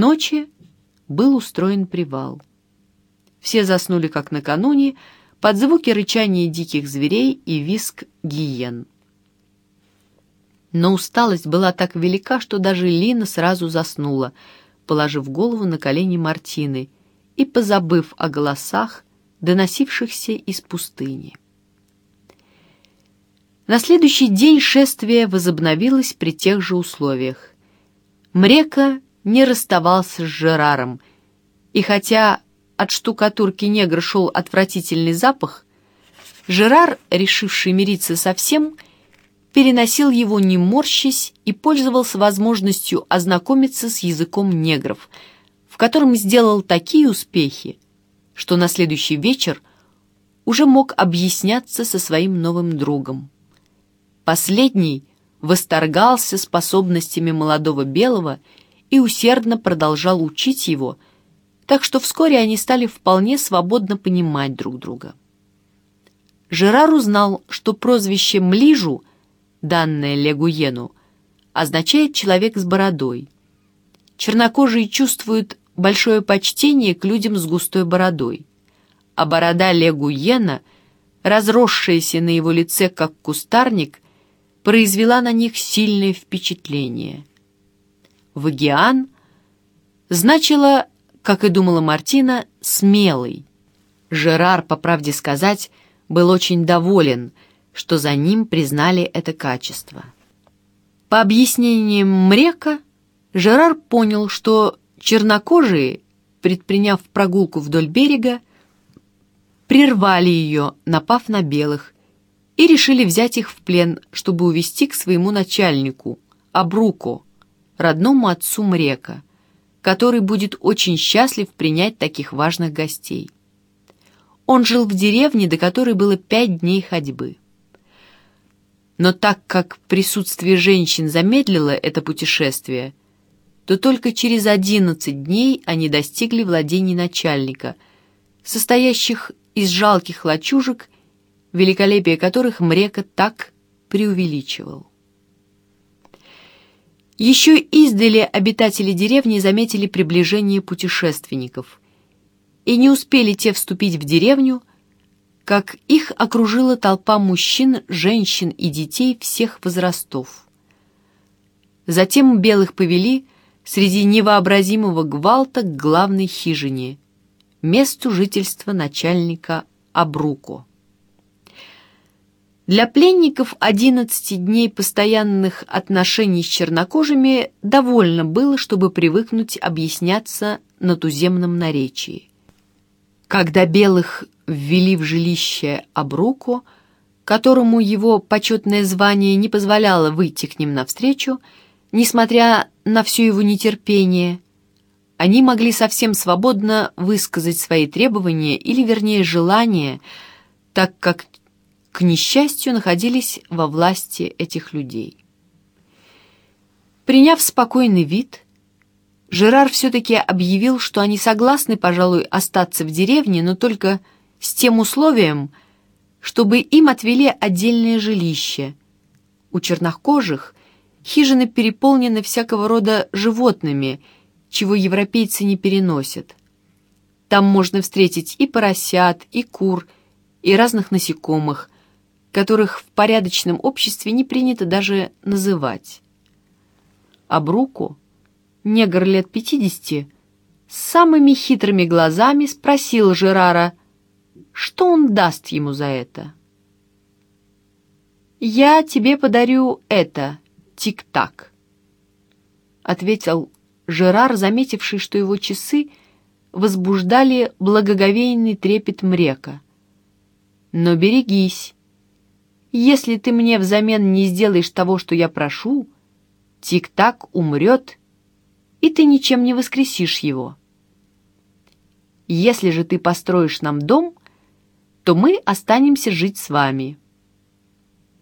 ночи был устроен привал. Все заснули, как накануне, под звуки рычания диких зверей и виск гиен. Но усталость была так велика, что даже Лина сразу заснула, положив голову на колени Мартины и позабыв о голосах, доносившихся из пустыни. На следующий день шествие возобновилось при тех же условиях. Мрека не расставался с Жераром, и хотя от штукатурки негра шел отвратительный запах, Жерар, решивший мириться со всем, переносил его не морщась и пользовался возможностью ознакомиться с языком негров, в котором сделал такие успехи, что на следующий вечер уже мог объясняться со своим новым другом. Последний восторгался способностями молодого белого и усердно продолжал учить его – так что вскоре они стали вполне свободно понимать друг друга. Жерар узнал, что прозвище Млижу, данное Легуену, означает «человек с бородой». Чернокожие чувствуют большое почтение к людям с густой бородой, а борода Легуена, разросшаяся на его лице как кустарник, произвела на них сильное впечатление. Вагиан значило как и думала Мартина, смелый. Жерар, по правде сказать, был очень доволен, что за ним признали это качество. По объяснениям Мрека, Жерар понял, что чернокожие, предприняв прогулку вдоль берега, прервали ее, напав на белых, и решили взять их в плен, чтобы увести к своему начальнику, Абруко, родному отцу Мрека который будет очень счастлив принять таких важных гостей. Он жил в деревне, до которой было пять дней ходьбы. Но так как присутствие женщин замедлило это путешествие, то только через одиннадцать дней они достигли владений начальника, состоящих из жалких лачужек, великолепие которых Мрека так преувеличивал. Еще издали обитатели деревни заметили приближение путешественников. И не успели те вступить в деревню, как их окружила толпа мужчин, женщин и детей всех возрастов. Затем белых повели среди невообразимого гвалта к главной хижине, месту жительства начальника Абруко. Для пленников 11 дней постоянных отношений с чернокожими довольно было, чтобы привыкнуть объясняться на туземном наречии. Когда белых ввели в жилище Абруко, которому его почетное звание не позволяло выйти к ним навстречу, несмотря на все его нетерпение, они могли совсем свободно высказать свои требования или, вернее, желания, так как к несчастью, находились во власти этих людей. Приняв спокойный вид, Жерар все-таки объявил, что они согласны, пожалуй, остаться в деревне, но только с тем условием, чтобы им отвели отдельное жилище. У чернокожих хижины переполнены всякого рода животными, чего европейцы не переносят. Там можно встретить и поросят, и кур, и разных насекомых, которых в порядочном обществе не принято даже называть. А Бруку, негр лет пятидесяти, с самыми хитрыми глазами спросил Жерара, что он даст ему за это. «Я тебе подарю это, тик-так», — ответил Жерар, заметивший, что его часы возбуждали благоговейный трепет мрека. «Но берегись, если ты мне взамен не сделаешь того, что я прошу, Тик-так умрет, и ты ничем не воскресишь его. Если же ты построишь нам дом, то мы останемся жить с вами.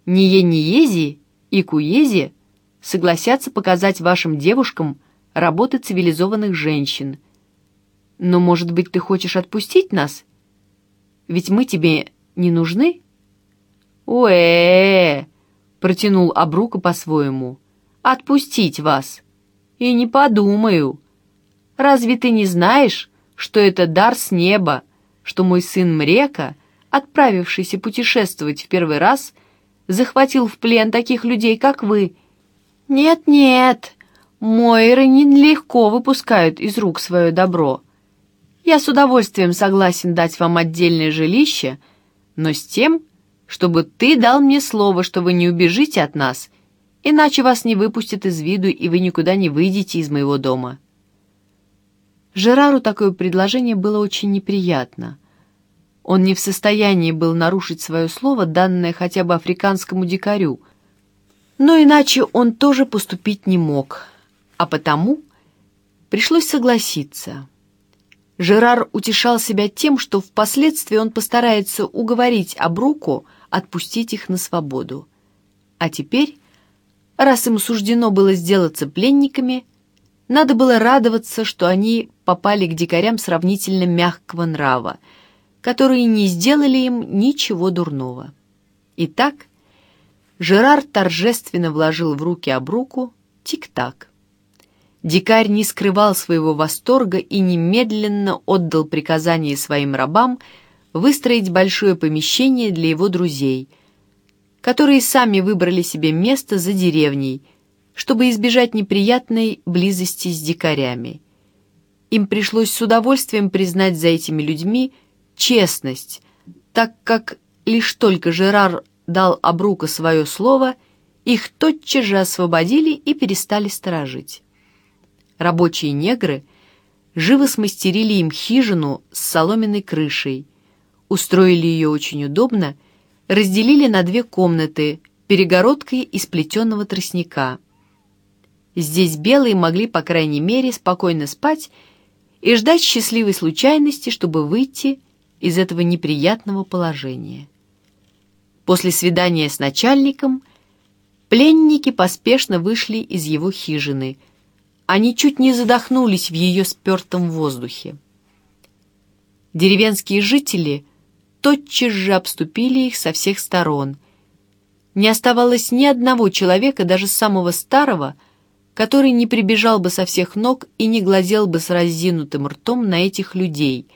Ниениези и Куези согласятся показать вашим девушкам работы цивилизованных женщин. Но, может быть, ты хочешь отпустить нас? Ведь мы тебе не нужны?» «Уэ!» — протянул Абрука по-своему. «Отпустить вас!» «И не подумаю!» Разве ты не знаешь, что это дар с неба, что мой сын Мрека, отправившийся путешествовать в первый раз, захватил в плен таких людей, как вы? Нет-нет, Мойры нелегко выпускают из рук свое добро. Я с удовольствием согласен дать вам отдельное жилище, но с тем, чтобы ты дал мне слово, что вы не убежите от нас, иначе вас не выпустят из виду, и вы никуда не выйдете из моего дома». Жерару такое предложение было очень неприятно. Он не в состоянии был нарушить свое слово, данное хотя бы африканскому дикарю, но иначе он тоже поступить не мог, а потому пришлось согласиться. Жерар утешал себя тем, что впоследствии он постарается уговорить Абруку отпустить их на свободу. А теперь, раз им суждено было сделаться пленниками, надо было радоваться, что они попали к дикарям сравнительно мягкого нрава, которые не сделали им ничего дурного. Итак, Жерар торжественно вложил в руки обруку тик-так. Дикарь не скрывал своего восторга и немедленно отдал приказание своим рабам выстроить большое помещение для его друзей, которые сами выбрали себе место за деревней, чтобы избежать неприятной близости с дикарями. Им пришлось с удовольствием признать за этими людьми честность, так как лишь только Жерар дал Абрука свое слово, их тотчас же освободили и перестали сторожить. Рабочие негры живо смастерили им хижину с соломенной крышей, устроили ее очень удобно, разделили на две комнаты перегородкой из плетеного тростника. Здесь белые могли, по крайней мере, спокойно спать и ждать счастливой случайности, чтобы выйти из этого неприятного положения. После свидания с начальником пленники поспешно вышли из его хижины. Они чуть не задохнулись в ее спертом воздухе. Деревенские жители тотчас же обступили их со всех сторон. Не оставалось ни одного человека, даже самого старого, который не прибежал бы со всех ног и не глазел бы с разинутым ртом на этих людей,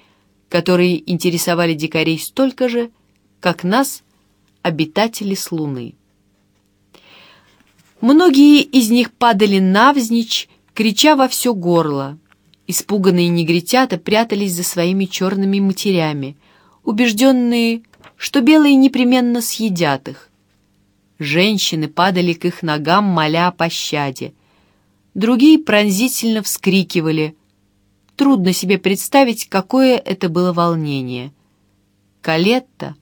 которые интересовали дикарей столько же, как нас, обитатели с Луны. Многие из них падали навзничь, крича во все горло. Испуганные негритята прятались за своими черными матерями, убежденные, что белые непременно съедят их. Женщины падали к их ногам, моля о пощаде другие пронзительно вскрикивали. Трудно себе представить, какое это было волнение. Калетта,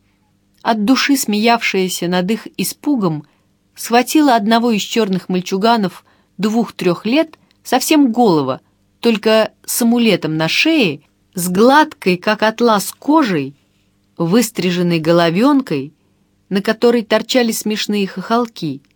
от души смеявшаяся над их испугом, схватила одного из черных мальчуганов двух-трех лет совсем голого, только с амулетом на шее, с гладкой, как атлас, кожей, выстриженной головенкой, на которой торчали смешные хохолки —